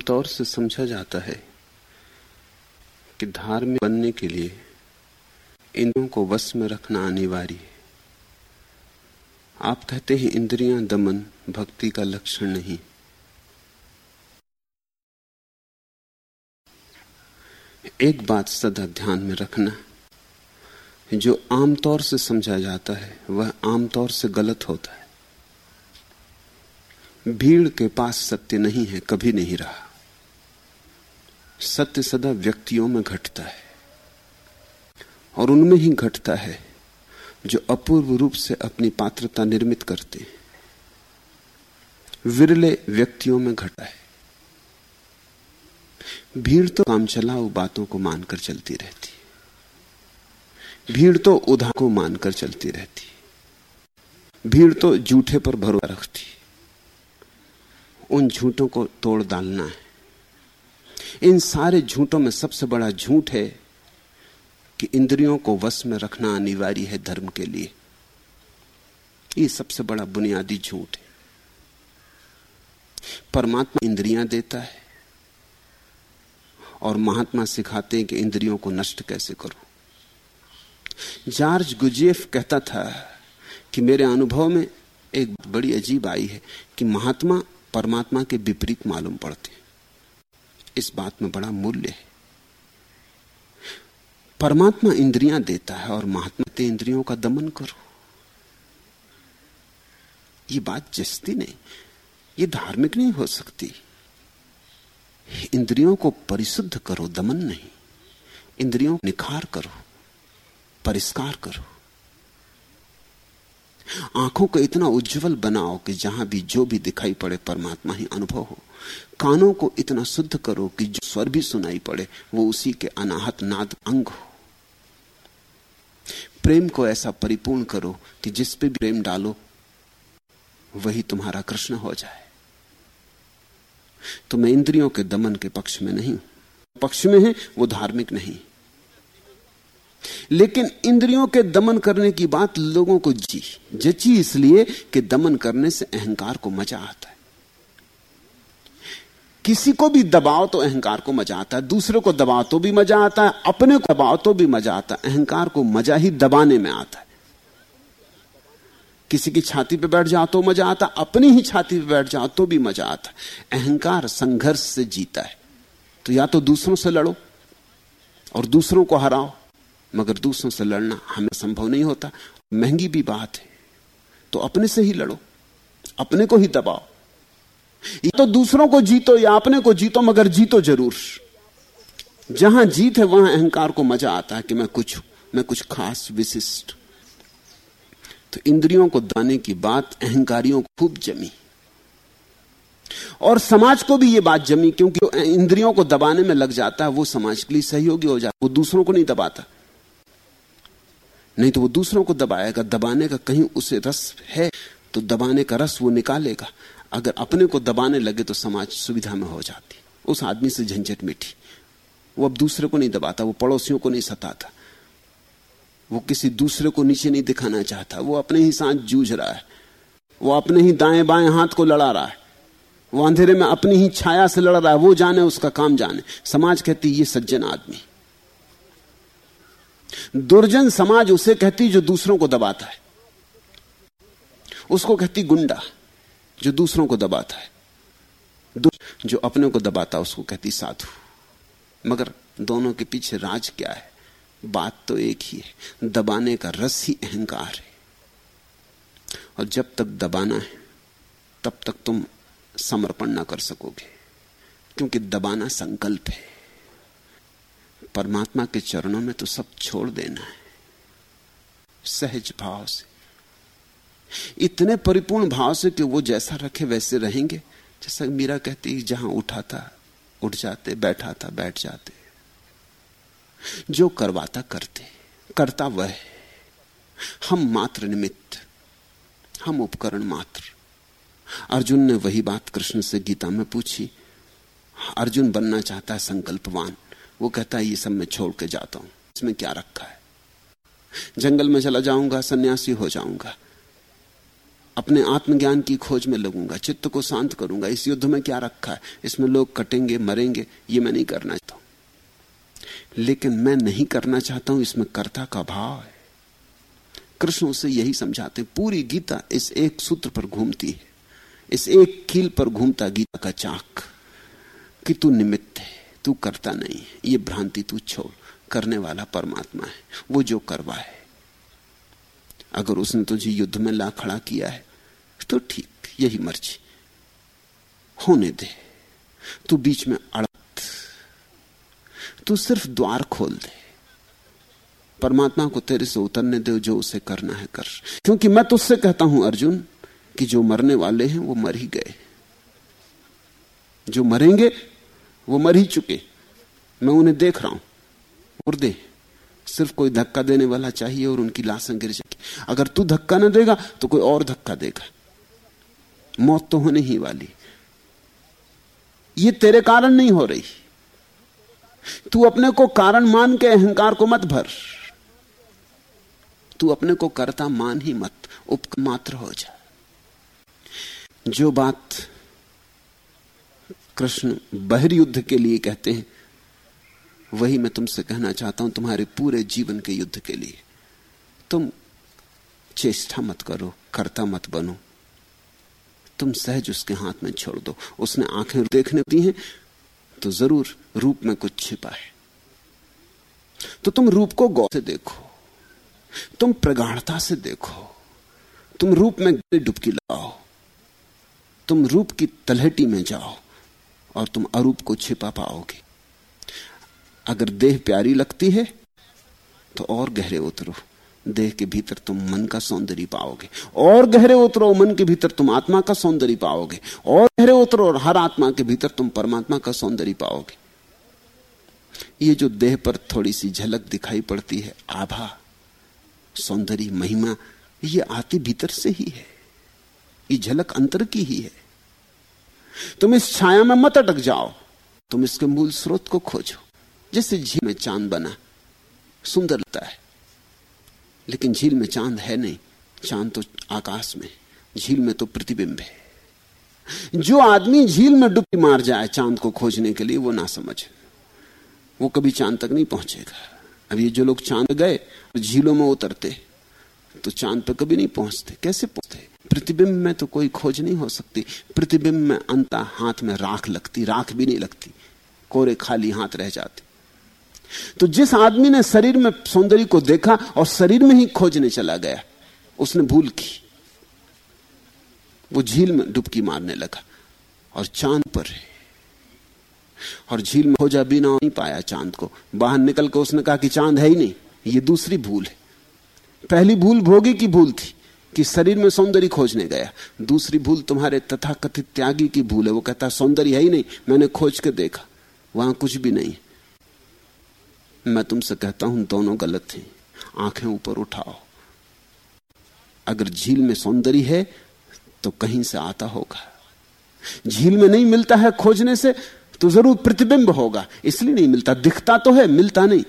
आमतौर से समझा जाता है कि धार्मिक बनने के लिए इंद्रियों को वश में रखना अनिवार्य है। आप कहते हैं इंद्रियाँ दमन, भक्ति का लक्षण नहीं। एक बात सदा ध्यान में रखना, जो आमतौर से समझा जाता है, वह आमतौर से गलत होता है। भीड़ के पास सत्य नहीं है, कभी नहीं रहा। सत्य सदा व्यक्तियों में घटता है और उनमें ही घटता है जो अपूर्व रूप से अपनी पात्रता निर्मित करते हैं। विरले व्यक्तियों में घटा है। भीड़ तो काम चलाओ बातों को मानकर चलती रहती है। भीड़ तो उधार को मानकर चलती रहती है। भीड़ तो झूठे पर भरोसा रखती उन झूठों को तोड़ डालना है। इन सारे झूठों में सबसे बड़ा झूठ है कि इंद्रियों को वश में रखना अनिवार्य है धर्म के लिए। ये सबसे बड़ा बुनियादी झूठ है। परमात्मा इंद्रियाँ देता है और महात्मा सिखाते हैं कि इंद्रियों को नष्ट कैसे करो। जॉर्ज गुजेफ कहता था कि मेरे अनुभव में एक बड़ी अजीब आई है कि महात्मा परमात्मा के विपरीत मालूम पड़ते इस बात में बड़ा मूल्य है। परमात्मा इंद्रियाँ देता है और महात्मा ते इंद्रियों का दमन करो। ये बात जस्ती नहीं, ये धार्मिक नहीं हो सकती। इंद्रियों को परिशुद्ध करो, दमन नहीं। इंद्रियों निखार करो, परिष्कार करो। आँखों को इतना उज्जवल बनाओ कि जहाँ भी जो भी दिखाई पड़े, परमात्मा ही अनुभव हो। कानों को इतना शुद्ध करो कि जो स्वर भी सुनाई पड़े, वो उसी के अनाहत नाद अंग हो। प्रेम को ऐसा परिपूर्ण करो कि जिस पे भी प्रेम डालो, वही तुम्हारा कृष्ण हो जाए। तो मैं इंद्रियों के दमन के पक्ष में नहीं पक्ष में है, वो धार्मिक नहीं। लेकिन इंद्रियों के दमन करने की बात लोगों को जी, जची इसलिए कि दमन करने से अहंकार को मज़ा आता है। किसी को भी दबाव तो अहंकार को मज़ा आता है, दूसरे को दबाव तो भी मज़ा आता है, अपने को दबाव तो भी मज़ा आता है, अहंकार को मज़ा ही दबाने में आता है। किसी की छाती पे बैठ जाओ तो मज़ा आता अपनी ही छाती पे बैठ जाओ तो भी मज़ा आता अहंकार संघर्ष से जीता है। तो या तो दूसरों से लड़ो और दूसरों को हराओ मगर दूसरों से लड़ना हमें संभव नहीं होता। महँगी भी बात है। तो अपने से ही लड़ो। अपने को ही दबाओ। या तो दूसरों को जीतो या अपने को जीतो, मगर जीतो ज़रूर। जहाँ जीत है, वहाँ अहंकार को मज़ा आता है कि मैं कुछ मैं कुछ खास, विशिष्ट। तो इंद्रियों को दाने की बात, अहंकारियों को खूब जमी। और समाज को भी यह बात जमी, क्योंकि इंद्रियों को दबाने में लग जाता है, वो समाज के लिए सहयोगी हो जाता वो दूसरों को नहीं दबाता। नहीं तो वो दूसरों को दबाएगा, दबाने का कहीं उसे रस है तो दबाने का रस वो निकालेगा। अगर अपने को दबाने लगे तो समाज सुविधा में हो जाती। उस आदमी से झंझट मिठी वो अब दूसरे को नहीं दबाता, वो पड़ोसियों को नहीं सताता। वो किसी दूसरे को नीचे नहीं दिखाना चाहता। वो अपने ही साथ जूझ रहा है। वो अपने ही दाएँ बाएँ हाथ को लड़ा रहा है। वो अंधेरे में अपनी ही छाया से लड़ रहा है। वो जाने, उसका काम जाने। समाज कहती, ये सज्जन आदमी। दुर्जन समाज उसे कहती जो दूसरों को दबाता है। उसको कहती गुंडा जो दूसरों को दबाता है। जो अपने को दबाता उसको कहती साधु। मगर दोनों के पीछे राज क्या है? बात तो एक ही है। दबाने का रस ही अहंकार है। और जब तक दबाना है, तब तक तुम समर्पण ना कर सकोगे। क्योंकि दबाना संकल्प है। परमात्मा के चरणों में तो सब छोड़ देना है। सहज भाव से। इतने परिपूर्ण भाव से कि वो जैसा रखे वैसे रहेंगे। जैसा मीरा कहती जहाँ उठा था उठ जाते बैठा था बैठ जाते। जो करवाता करते, करता वह हम मात्र निमित्त, हम उपकरण मात्र। अर्जुन ने वही बात कृष्ण से गीता में पूछी। अर्जुन बनना चाहता है संकल्पवान। वो कहता है, ये सब मैं छोड़ के जाता हूँ। इसमें क्या रखा है? जंगल में चला जाऊँगा, सन्यासी हो जाऊँगा। अपने आत्मज्ञान की खोज में लगूँगा, चित्त को शांत करूँगा। इस युद्ध में क्या रखा है? इसमें लोग कटेंगे, मरेंगे, ये मैं नहीं करना चाहता हूँ। लेकिन मैं नहीं करना चाहता हूँ, इसमें कर्ता का भाव है। कृष्ण उसे यही समझाते, पूरी गीता इस एक सूत्र पर घूमती है। इस एक कील पर घूमता गीता का चाक, कि तू निमित्त है। तू करता नहीं, ये भ्रांति तू छोड़। करने वाला परमात्मा है, वो जो करवा है। अगर उसने तुझे युद्ध में ला खड़ा किया है तो ठीक, यही मर्ज़ी। होने दे। तू बीच में अड़त। तू सिर्फ़ द्वार खोल दे। परमात्मा को तेरे से उतरने दे, जो उसे करना है कर। क्योंकि मैं तुझसे कहता हूँ, अर्जुन, कि जो मरने वाले हैं, वो मर ही गए। जो मरेंगे वो मर ही चुके। मैं उन्हें देख रहा हूँ। मुर्दे सिर्फ़ कोई धक्का देने वाला चाहिए और उनकी लाशें गिर जाएगी। अगर तू धक्का ना देगा तो कोई और धक्का देगा। मौत तो होने ही वाली। ये तेरे कारण नहीं हो रही। तू अपने को कारण मान के अहंकार को मत भर। तू अपने को करता मान ही मत। उपमात्र हो जा। जो बात कृष्ण बहिर युद्ध के लिए कहते हैं, वही मैं तुमसे कहना चाहता हूँ, तुम्हारे पूरे जीवन के युद्ध के लिए। तुम चेष्टा मत करो, करता मत बनो। तुम सहज उसके हाथ में छोड़ दो। उसने आँखें देखने दी हैं तो ज़रूर रूप में कुछ छिपा है। तो तुम रूप को गौ से देखो, तुम प्रगाढ़ता से देखो, तुम रूप में डुबकी लगाओ, तुम रूप की तलहटी में जाओ। और तुम अरूप को छिपा पाओगे। अगर देह प्यारी लगती है तो और गहरे उतरो। देह के भीतर तुम मन का सौंदर्य पाओगे। और गहरे उतरो, मन के भीतर तुम आत्मा का सौंदर्य पाओगे। और गहरे उतरो और हर आत्मा के भीतर तुम परमात्मा का सौंदर्य पाओगे। ये जो देह पर थोड़ी सी झलक दिखाई पड़ती है, आभा, सौंदर्य, महिमा, ये आती भीतर से ही है। ये झलक अंतर की ही है। तुम इस छाया में मत अटक जाओ। तुम इसके मूल स्रोत को खोजो जैसे झील में चाँद बना। सुंदर लगता है। लेकिन झील में चाँद है नहीं। चाँद तो आकाश में, झील में तो प्रतिबिंब है। जो आदमी झील में डुबकी मार जाए चाँद को खोजने के लिए, वो ना समझे। वो कभी चाँद तक नहीं पहुंचेगा। अब ये जो लोग चाँद गए झीलों में उतरते तो चाँद पर कभी नहीं पहुँचते। कैसे पहुँचते? प्रतिबिंब में तो कोई खोज नहीं हो सकती। प्रतिबिंब में अंता हाथ में राख लगती, राख भी नहीं लगती। कोरे खाली हाथ रह जाते। तो जिस आदमी ने शरीर में सौंदर्य को देखा और शरीर में ही खोजने चला गया, उसने भूल की। वो झील में डुबकी मारने लगा और चाँद पर है और झील में खोजा बिना नहीं पाया चाँद को। बाहर निकल कर उसने कहा कि चाँद है ही नहीं, ये दूसरी भूल है। पहली भूल भोगी की भूल थी। कि शरीर में सौंदर्य खोजने गया। दूसरी भूल तुम्हारे तथाकथित त्यागी की भूल है। वो कहता, सौंदर्य है ही नहीं, मैंने खोज के देखा, वहाँ कुछ भी नहीं मैं तुमसे कहता हूँ, दोनों गलत हैं। आँखें ऊपर उठाओ। अगर झील में सौंदर्य है तो कहीं से आता होगा। झील में नहीं मिलता है खोजने से तो ज़रूर प्रतिबिंब होगा। इसलिए नहीं मिलता। दिखता तो है, मिलता नहीं।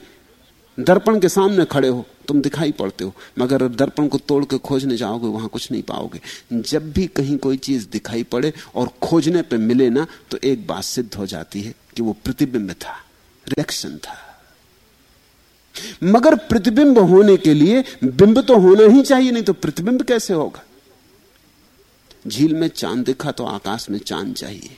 दर्पण के सामने खड़े हो, तुम दिखाई पड़ते हो। मगर दर्पण को तोड़ के खोजने जाओगे, वहाँ कुछ नहीं पाओगे। जब भी कहीं कोई चीज़ दिखाई पड़े और खोजने पे मिले ना तो एक बात सिद्ध हो जाती है कि वो प्रतिबिंब था रिएक्शन था। मगर प्रतिबिंब होने के लिए बिंब तो होना ही चाहिए, नहीं तो प्रतिबिंब कैसे होगा? झील में चाँद दिखा तो आकाश में चाँद चाहिए।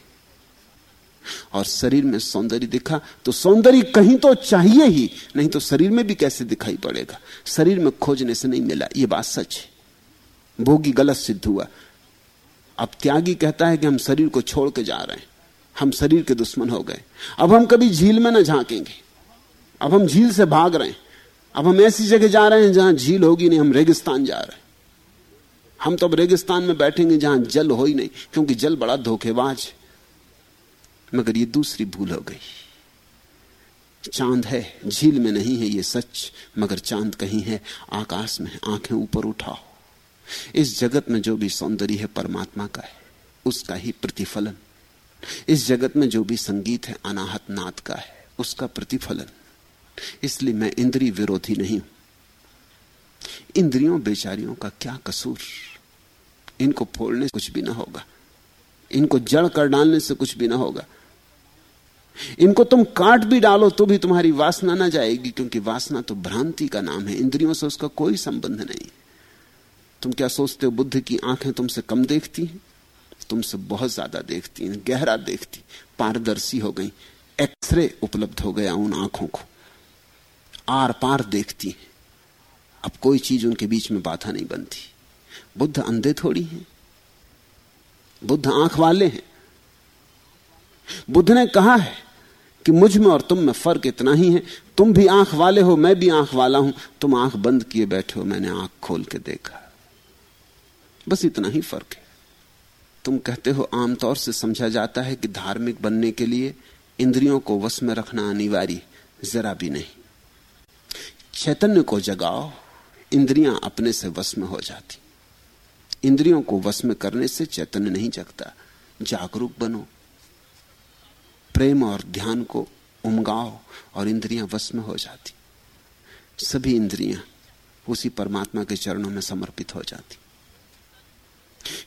और शरीर में सौंदर्य दिखा तो सौंदर्य कहीं तो चाहिए ही, नहीं तो शरीर में भी कैसे दिखाई पड़ेगा? शरीर में खोजने से नहीं मिला यह बात सच है। भोगी गलत सिद्ध हुआ। अब त्यागी कहता है कि हम शरीर को छोड़ के जा रहे हैं। हम शरीर के दुश्मन हो गए। अब हम कभी झील में ना झांकेंगे। अब हम झील से भाग रहे हैं। अब हम ऐसी जगह जा रहे हैं जहाँ झील होगी नहीं, हम रेगिस्तान जा रहे हैं। हम तो अब रेगिस्तान में बैठेंगे जहाँ जल हो ही नहीं, क्योंकि जल बड़ा धोखेबाज है। मगर ये दूसरी भूल हो गई। चाँद है, झील में नहीं है ये सच, मगर चाँद कहीं है, आकाश में आँखें ऊपर उठाओ। इस जगत में जो भी सौंदर्य है परमात्मा का है, उसका ही प्रतिफलन। इस जगत में जो भी संगीत है, अनाहत नाद का है, उसका प्रतिफलन। इसलिए मैं इंद्री विरोधी नहीं हूँ। इंद्रियों बेचारियों का क्या कसूर? इनको फोड़ने से कुछ भी ना होगा। इनको जड़ कर डालने से कुछ भी ना होगा। इनको तुम काट भी डालो तो भी तुम्हारी वासना ना जाएगी, क्योंकि वासना तो भ्रांति का नाम है। इंद्रियों से उसका कोई संबंध नहीं। तुम क्या सोचते हो, बुद्ध की आँखें तुमसे कम देखती हैं? तुमसे बहुत ज़्यादा देखती हैं, गहरा देखती पारदर्शी हो गई, एक्सरे उपलब्ध हो गया उन आँखों को। आर पार देखती हैं। अब कोई चीज़ उनके बीच में बाधा नहीं बनती। बुद्ध अंधे थोड़ी हैं। बुद्ध आँख वाले हैं। बुद्ध ने कहा है कि मुझमें और तुम में फ़र्क इतना ही है। तुम भी आँख वाले हो, मैं भी आँख वाला हूँ। तुम आँख बंद किए बैठे हो, मैंने आँख खोल के देखा। बस इतना ही फ़र्क है। तुम कहते हो, आमतौर से समझा जाता है कि धार्मिक बनने के लिए इंद्रियों को वश में रखना अनिवार्य, जरा भी नहीं। चैतन्य को जगाओ, इंद्रियाँ अपने से वश में हो जाती। इंद्रियों को वश में करने से चैतन्य नहीं जगता। जागरूक बनो प्रेम और ध्यान को उमगाओ और इंद्रियाँ वश में हो जाती। सभी इंद्रियाँ उसी परमात्मा के चरणों में समर्पित हो जाती।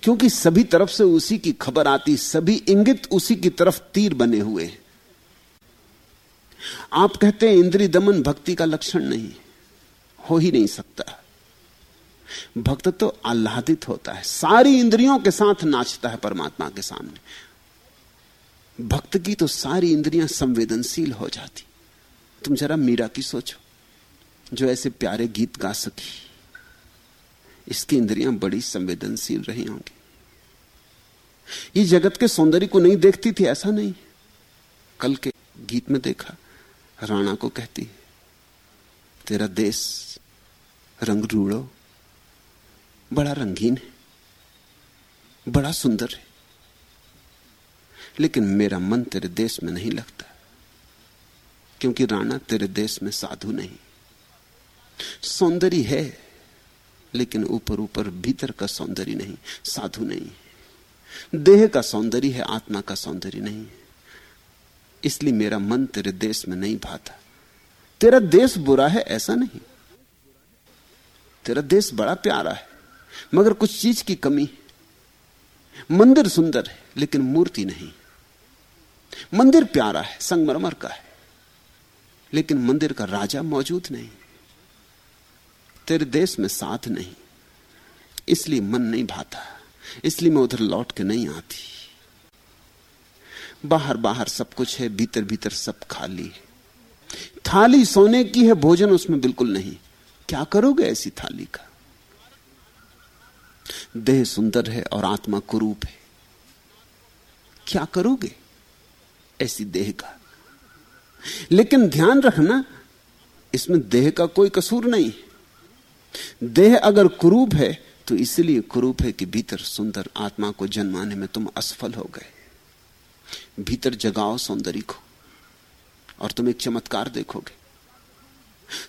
क्योंकि सभी तरफ़ से उसी की खबर आती, सभी इंगित उसी की तरफ़ तीर बने हुए आप कहते हैं इंद्री दमन भक्ति का लक्षण नहीं, हो ही नहीं सकता। भक्त तो आह्लादित होता है, सारी इंद्रियों के साथ नाचता है परमात्मा के सामने। भक्त की तो सारी इंद्रियाँ संवेदनशील हो जाती। तुम जरा मीरा की सोचो, जो ऐसे प्यारे गीत गा सकी। इसकी इंद्रियाँ बड़ी संवेदनशील रही होंगी। ये जगत के सौंदर्य को नहीं देखती थी, ऐसा नहीं। कल के गीत में देखा, राणा को कहती, तेरा देश रंग रूड़ो बड़ा रंगीन है, बड़ा सुंदर है। लेकिन मेरा मन तेरे देश में नहीं लगता, क्योंकि राणा तेरे देश में साधु नहीं। सौंदर्य है, लेकिन ऊपर ऊपर भीतर का सौंदर्य नहीं, साधु नहीं। देह का सौंदर्य है, आत्मा का सौंदर्य नहीं। इसलिए मेरा मन तेरे देश में नहीं भाता। तेरा देश बुरा है, ऐसा नहीं। तेरा देश बड़ा प्यारा है, मगर कुछ चीज़ की कमी मंदिर सुंदर है, लेकिन मूर्ति नहीं। मंदिर प्यारा है, संगमरमर का है, लेकिन मंदिर का राजा मौजूद नहीं। तेरे देश में साथ नहीं, इसलिए मन नहीं भाता इसलिए मैं उधर लौट के नहीं आती। बाहर बाहर सब कुछ है, भीतर भीतर सब खाली है। थाली सोने की है, भोजन उसमें बिल्कुल नहीं। क्या करोगे ऐसी थाली का? देह सुंदर है और आत्मा कुरूप है। क्या करोगे? ऐसी देह का। लेकिन ध्यान रखना, इसमें देह का कोई कसूर नहीं। देह अगर कुरूप है तो इसलिए कुरूप है कि भीतर सुंदर आत्मा को जन्माने में तुम असफल हो गए। भीतर जगाओ सौंदर्य को, और तुम एक चमत्कार देखोगे।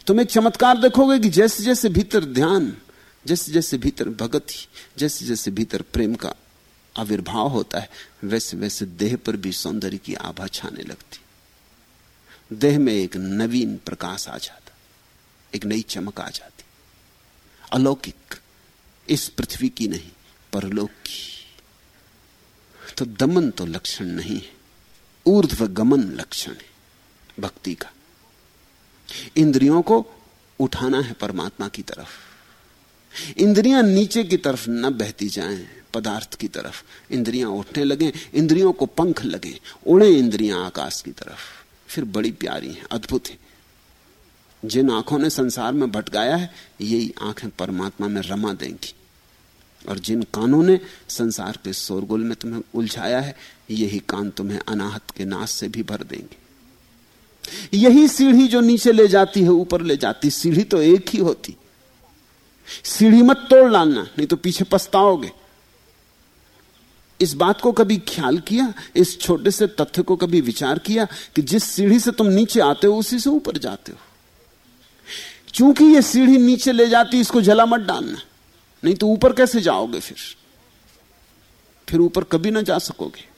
तुम एक चमत्कार देखोगे कि जैसे जैसे भीतर ध्यान जैसे जैसे भीतर भगति जैसे जैसे भीतर प्रेम का आविर्भाव होता है, वैसे वैसे देह पर भी सौंदर्य की आभा छाने लगती। देह में एक नवीन प्रकाश आ जाता, एक नई चमक आ जाती। अलौकिक, इस पृथ्वी की नहीं, परलोक। की तो दमन तो लक्षण नहीं है, ऊर्ध्व गमन लक्षण है भक्ति का। इंद्रियों को उठाना है परमात्मा की तरफ़। इंद्रियाँ नीचे की तरफ़ न बहती जाएँ पदार्थ की तरफ़। इंद्रियाँ उठने लगे, इंद्रियों को पंख लगे, उड़े इंद्रियाँ आकाश की तरफ़। फिर बड़ी प्यारी हैं, अद्भुत है। जिन आँखों ने संसार में भटकाया है, यही आँखें परमात्मा में रमा देंगी। और जिन कानों ने संसार के शोरगुल में तुम्हें उलझाया है, यही कान तुम्हें अनाहत के नाश से भी भर देंगे। यही सीढ़ी जो नीचे ले जाती है, ऊपर ले जाती, सीढ़ी तो एक ही होती। सीढ़ी मत तोड़ डालना नहीं तो पीछे पछताओगे। इस बात को कभी ख्याल किया, इस छोटे से तथ्य को कभी विचार किया कि जिस सीढ़ी से तुम नीचे आते हो, उसी से ऊपर जाते हो। क्योंकि ये सीढ़ी नीचे ले जाती इसको जला मत डालना। नहीं तो ऊपर कैसे जाओगे फिर? फिर ऊपर कभी ना जा सकोगे।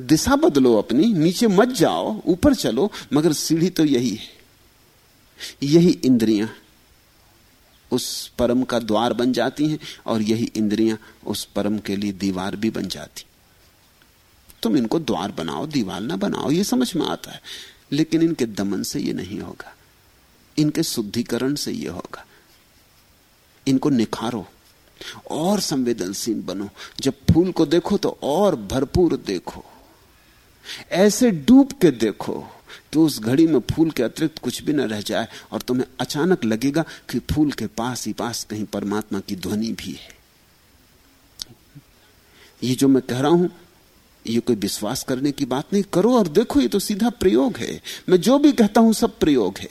दिशा बदलो अपनी, नीचे मत जाओ, ऊपर चलो, मगर सीढ़ी तो यही है। यही इंद्रियाँ। उस परम का द्वार बन जाती हैं और यही इंद्रियाँ उस परम के लिए दीवार भी बन जाती। तुम इनको द्वार बनाओ, दीवार ना बनाओ, ये समझ में आता है। लेकिन इनके दमन से ये नहीं होगा। इनके शुद्धिकरण से ये होगा। इनको निखारो और संवेदनशील बनो। जब फूल को देखो तो और भरपूर देखो। ऐसे डूब के देखो। कि उस घड़ी में फूल के अतिरिक्त कुछ भी न रह जाए और तुम्हें अचानक लगेगा कि फूल के पास ही पास कहीं परमात्मा की ध्वनि भी है। ये जो मैं कह रहा हूँ, ये कोई विश्वास करने की बात नहीं। करो और देखो, ये तो सीधा प्रयोग है। मैं जो भी कहता हूँ, सब प्रयोग है।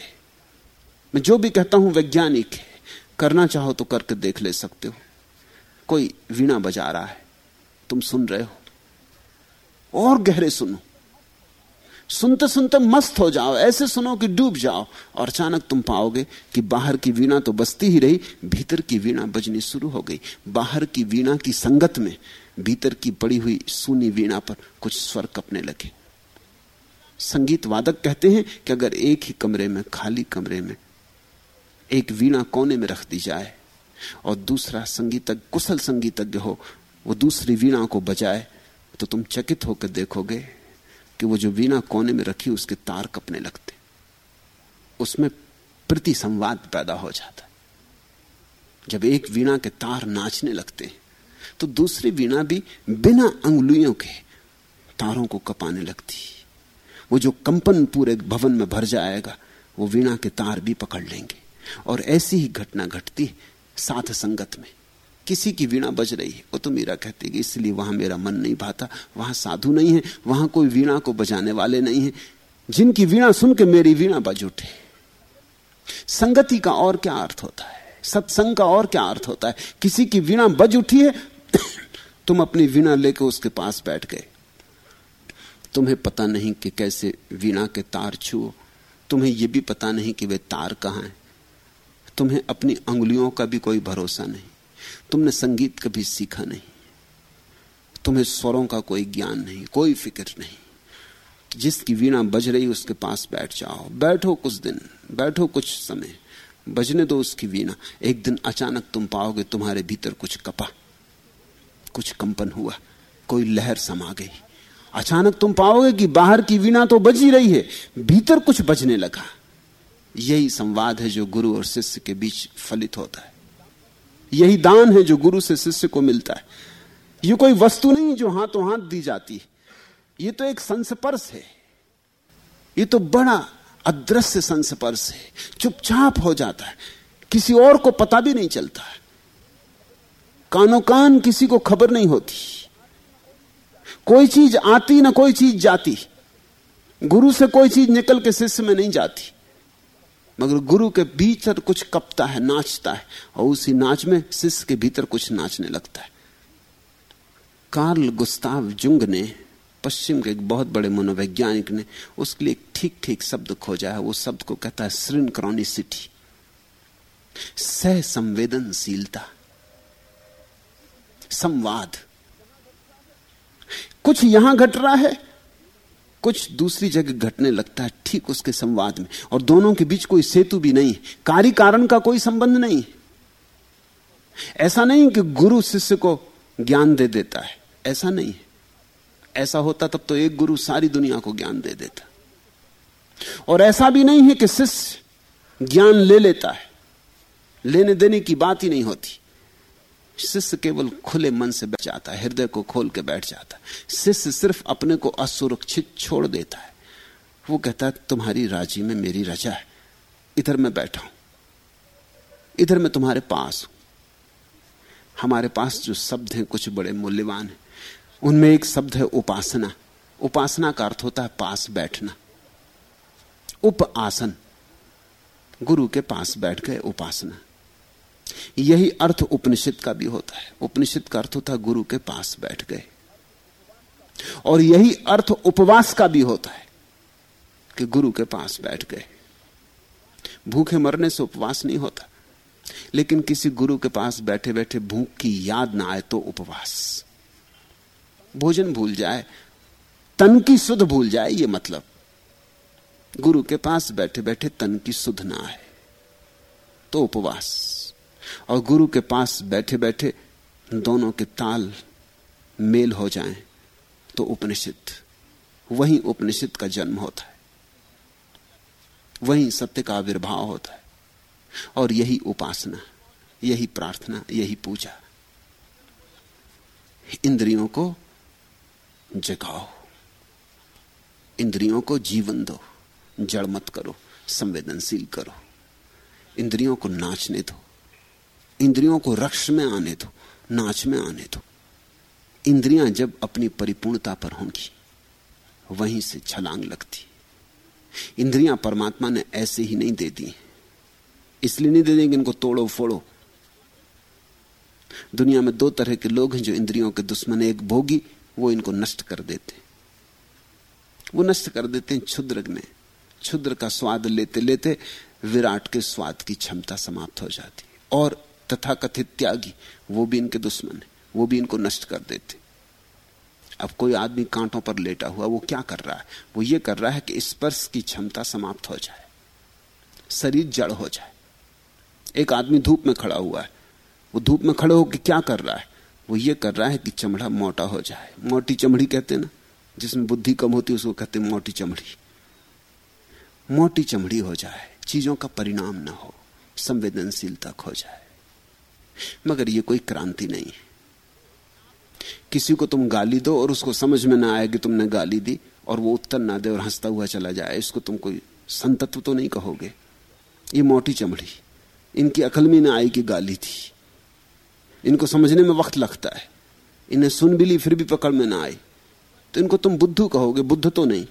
मैं जो भी कहता हूँ, वैज्ञानिक है। करना चाहो तो करके देख ले सकते हो। कोई वीणा बजा रहा है। तुम सुन रहे हो। और गहरे सुनो। सुनते सुनते मस्त हो जाओ, ऐसे सुनो कि डूब जाओ। और अचानक तुम पाओगे कि बाहर की वीणा तो बजती ही रही, भीतर की वीणा बजनी शुरू हो गई। बाहर की वीणा की संगत में भीतर की पड़ी हुई सुनी वीणा पर कुछ स्वर कपने लगे। संगीत वादक कहते हैं कि अगर एक ही कमरे में, खाली कमरे में एक वीणा कोने में रख दी जाए और दूसरा संगीतज्ञ, कुशल संगीतज्ञ हो, वो दूसरी वीणा को बजाए तो तुम चकित होकर देखोगे कि वो जो वीणा कोने में रखी, उसके तार कपने लगते। उसमें प्रति संवाद पैदा हो जाता जब एक वीणा के तार नाचने लगते हैं तो दूसरी वीणा भी बिना अंगुलियों के तारों को कपाने लगती वो जो कंपन पूरे भवन में भर जाएगा, वो वीणा के तार भी पकड़ लेंगे। और ऐसी ही घटना घटती साथ संगत में। किसी की वीणा बज रही है। वो तो मीरा कहती कि इसलिए वहाँ मेरा मन नहीं भाता, वहाँ साधु नहीं है, वहाँ कोई वीणा को बजाने वाले नहीं है। जिनकी वीणा सुन के मेरी वीणा बज उठे। संगति का और क्या अर्थ होता है? सत्संग का और क्या अर्थ होता है? किसी की वीणा बज उठी है, तुम अपनी वीणा लेकर उसके पास बैठ गए। तुम्हें पता नहीं कि कैसे वीणा के तार छुओ। तुम्हें यह भी पता नहीं कि वे तार कहाँ हैं। तुम्हें अपनी अंगुलियों का भी कोई भरोसा नहीं। तुमने संगीत कभी सीखा नहीं। तुम्हें स्वरों का कोई ज्ञान नहीं, कोई फ़िक्र नहीं। जिसकी वीणा बज रही उसके पास बैठ जाओ। बैठो कुछ दिन, बैठो कुछ समय। बजने दो उसकी वीणा। एक दिन अचानक तुम पाओगे तुम्हारे भीतर कुछ कपा, कुछ कंपन हुआ, कोई लहर समा गई। अचानक तुम पाओगे कि बाहर की वीणा तो बज ही रही है, भीतर कुछ बजने लगा। यही संवाद है जो गुरु और शिष्य के बीच फलित होता है। यही दान है जो गुरु से शिष्य को मिलता है। ये कोई वस्तु नहीं जो हाथों हाथ दी जाती है। ये तो एक संस्पर्श है। ये तो बड़ा अदृश्य संस्पर्श है। चुपचाप हो जाता है। किसी और को पता भी नहीं चलता कानो कान किसी को खबर नहीं होती। कोई चीज़ आती ना कोई चीज़ जाती। गुरु से कोई चीज़ निकल के शिष्य में नहीं जाती। मगर गुरु के भीतर कुछ कपता है, नाचता है, और उसी नाच में शिष्य के भीतर कुछ नाचने लगता है। कार्ल गुस्ताव जुंग ने, पश्चिम के एक बहुत बड़े मनोवैज्ञानिक ने, उसके लिए ठीक ठीक शब्द खोजा है। वो शब्द को कहता है श्रृंक्रॉनिसिटी सह संवेदनशीलता संवाद। कुछ यहाँ घट रहा है कुछ दूसरी जगह घटने लगता है, ठीक उसके संवाद में। और दोनों के बीच कोई सेतु भी नहीं कार्य कारण का कोई संबंध नहीं ऐसा नहीं कि गुरु शिष्य को ज्ञान दे देता है। ऐसा नहीं है। ऐसा होता तब तो एक गुरु सारी दुनिया को ज्ञान दे देता। और ऐसा भी नहीं है कि शिष्य ज्ञान ले लेता है। लेने देने की बात ही नहीं होती। शिष्य केवल खुले मन से बैठ जाता है, हृदय को खोल के बैठ जाता है। शिष्य सिर्फ़ अपने को असुरक्षित छोड़ देता है। वो कहता है, तुम्हारी राज़ी में मेरी रजा है। इधर मैं बैठा हूँ। इधर मैं तुम्हारे पास हूँ। हमारे पास जो शब्द हैं, कुछ बड़े मूल्यवान हैं। उनमें एक शब्द है उपासना। उपासना का अर्थ होता है पास बैठना। उप आसन गुरु के पास बैठ गए उपासना। यही अर्थ उपनिषद का भी होता है। उपनिषद का अर्थ होता है, गुरु के पास बैठ गए। और यही अर्थ उपवास का भी होता है कि गुरु के पास बैठ गए। भूखे मरने से उपवास नहीं होता, लेकिन किसी गुरु के पास बैठे बैठे भूख की याद ना आए तो उपवास। भोजन भूल जाए, तन की सुध भूल जाए, ये मतलब। गुरु के पास बैठे बैठे तन की सुध ना आए तो उपवास। और गुरु के पास बैठे बैठे दोनों के ताल मेल हो जाएँ तो उपनिषद, वही उपनिषद का जन्म होता है। वही सत्य का आविर्भाव होता है। और यही उपासना, यही प्रार्थना, यही पूजा, इंद्रियों को जगाओ, इंद्रियों को जीवन दो, जड़ मत करो, संवेदनशील करो, इंद्रियों को नाचने दो। इंद्रियों को रक्ष में आने दो, नाच में आने दो। इंद्रियाँ जब अपनी परिपूर्णता पर होंगी, वहीं से छलांग लगती। इंद्रियाँ परमात्मा ने ऐसे ही नहीं दे दी इसलिए नहीं दे देंगे इनको तोड़ो, फोड़ो। दुनिया में दो तरह के लोग हैं जो इंद्रियों के दुश्मन एक भोगी, वो इनको नष्ट कर देते वो नष्ट कर देते हैं क्षुद्र में क्षुद्र का स्वाद लेते लेते विराट के स्वाद की क्षमता समाप्त हो जाती। और तथाकथित त्यागी, वो भी इनके दुश्मन है, वो भी इनको नष्ट कर देते। अब कोई आदमी कांटों पर लेटा हुआ, वो क्या कर रहा है? वो ये कर रहा है कि स्पर्श की क्षमता समाप्त हो जाए, शरीर जड़ हो जाए। एक आदमी धूप में खड़ा हुआ है, वो धूप में खड़े होकर क्या कर रहा है? वो ये कर रहा है कि चमड़ा मोटा हो जाए। मोटी चमड़ी कहते ना, जिसमें बुद्धि कम होती उसको कहते मोटी चमड़ी। मोटी चमड़ी हो जाए, चीज़ों का परिणाम ना हो, संवेदनशीलता खो जाए। मगर यह कोई क्रांति नहीं। है किसी को तुम गाली दो और उसको समझ में ना आए कि तुमने गाली दी और वो उत्तर ना दे और हंसता हुआ चला जाए, इसको तुम कोई संतत्व तो नहीं कहोगे। ये मोटी चमड़ी। इनकी अकल में ना आई कि गाली थी। इनको समझने में वक्त लगता है। इन्हें सुन भी ली, फिर भी पकड़ में ना आई। तो इनको तुम बुद्धू कहोगे, बुद्ध तो नहीं।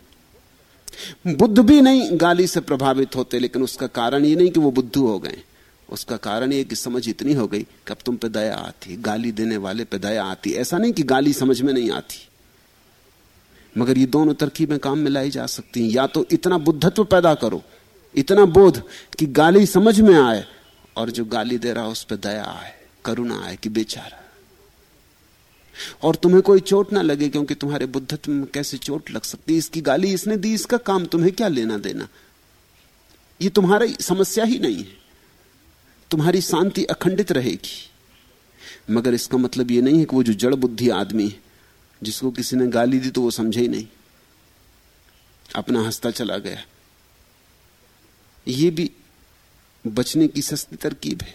बुद्ध भी नहीं गाली से प्रभावित होते, लेकिन उसका कारण ये नहीं कि वो बुद्धू हो गए। उसका कारण ये कि समझ इतनी हो गई कि अब तुम पे दया आती गाली देने वाले पे दया आती ऐसा नहीं कि गाली समझ में नहीं आती। मगर ये दोनों तरकीबें काम में लाई जा सकती हैं। या तो इतना बुद्धत्व पैदा करो, इतना बोध कि गाली समझ में आए और जो गाली दे रहा उस पर दया आए, करुणा आए कि बेचारा। और तुम्हें कोई चोट ना लगे क्योंकि तुम्हारे बुद्धत्व में कैसे चोट लग सकती इसकी गाली इसने दी, इसका काम तुम्हें क्या लेना देना? ये तुम्हारी समस्या ही नहीं है। तुम्हारी शांति अखंडित रहेगी। मगर इसका मतलब यह नहीं है कि वो जो जड़ बुद्धि आदमी है, जिसको किसी ने गाली दी तो वो समझे ही नहीं। अपना हंसता चला गया। ये भी बचने की सस्ती तरकीब है,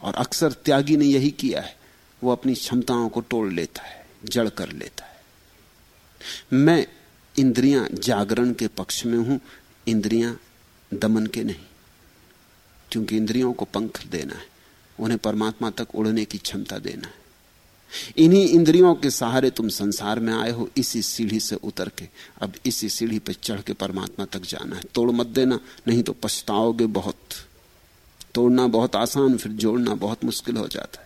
और अक्सर त्यागी ने यही किया है। वो अपनी क्षमताओं को तोड़ लेता है, जड़ कर लेता है। मैं इंद्रियाँ जागरण के पक्ष में हूँ, इंद्रियाँ दमन के नहीं। क्योंकि इंद्रियों को पंख देना है, उन्हें परमात्मा तक उड़ने की क्षमता देना है। इन्हीं इंद्रियों के सहारे तुम संसार में आए हो, इसी सीढ़ी से उतर के, अब इसी सीढ़ी पर चढ़ के परमात्मा तक जाना है। तोड़ मत देना, नहीं तो पछताओगे बहुत। तोड़ना बहुत आसान, फिर जोड़ना बहुत मुश्किल हो जाता है।